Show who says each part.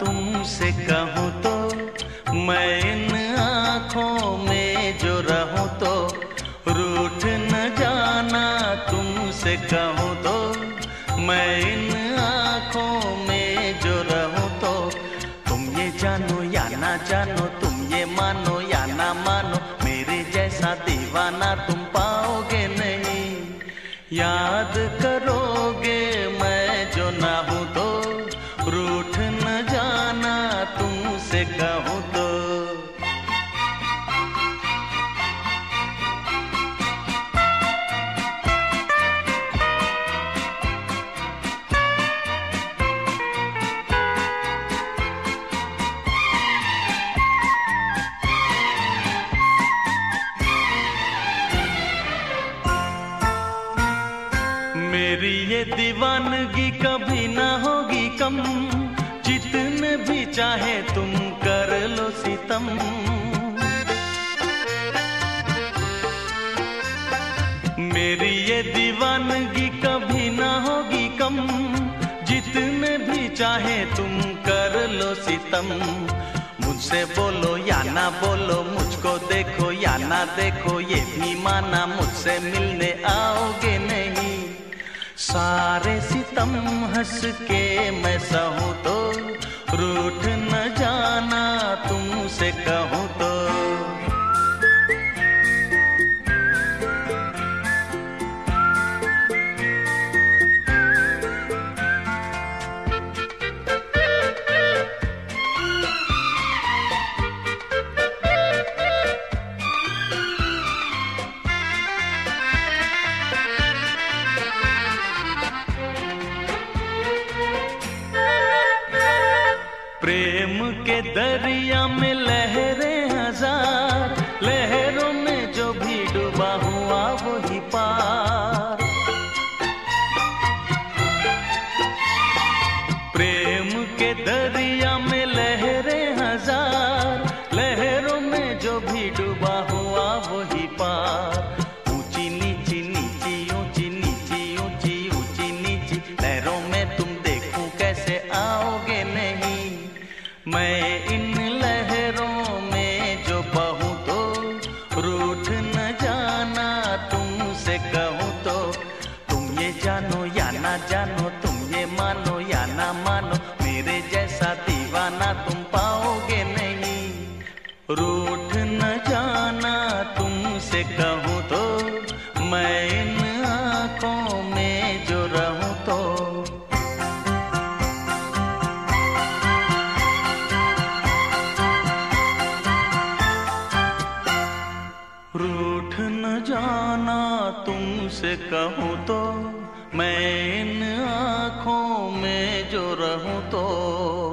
Speaker 1: तुमसे कहूँ तो मैं इन आँखों में जो रहूँ तो रूठ न जाना तुमसे कहूँ तो मैं इन आँखों में जो रहूँ तो तुम ये जानो या ना जानो, तुम ये मानो या ना मानो, मेरे जैसा दीवाना तुम पाओगे नहीं। याद करोगे कहूँ तो। मेरी ये दीवानगी कभी ना होगी कम। भी चाहे तुम कर लो सितम। मेरी ये दीवानगी कभी ना होगी कम। जितने भी चाहे तुम कर लो सितम। मुझसे बोलो या ना बोलो, मुझको देखो या ना देखो, ये भी माना मुझसे मिलने आओगे नहीं। सारे सितम हंस के मैं सहूँ तो तुमसे कहूँ तो। प्रेम के दरिया में लहरें हज़ार, लहरों में जो भी डूबा हुआ वही पार। प्रेम के दरिया में लहरें हज़ार जानो, तुम ये मानो या ना मानो, मेरे जैसा दीवाना तुम पाओगे नहीं। रूठ न जाना तुमसे कहूँ तो मैं इन आँखों में जो रहूँ तो। रूठ न जाना तुमसे कहूँ तो मैं इन आँखों में जो रहूँ तो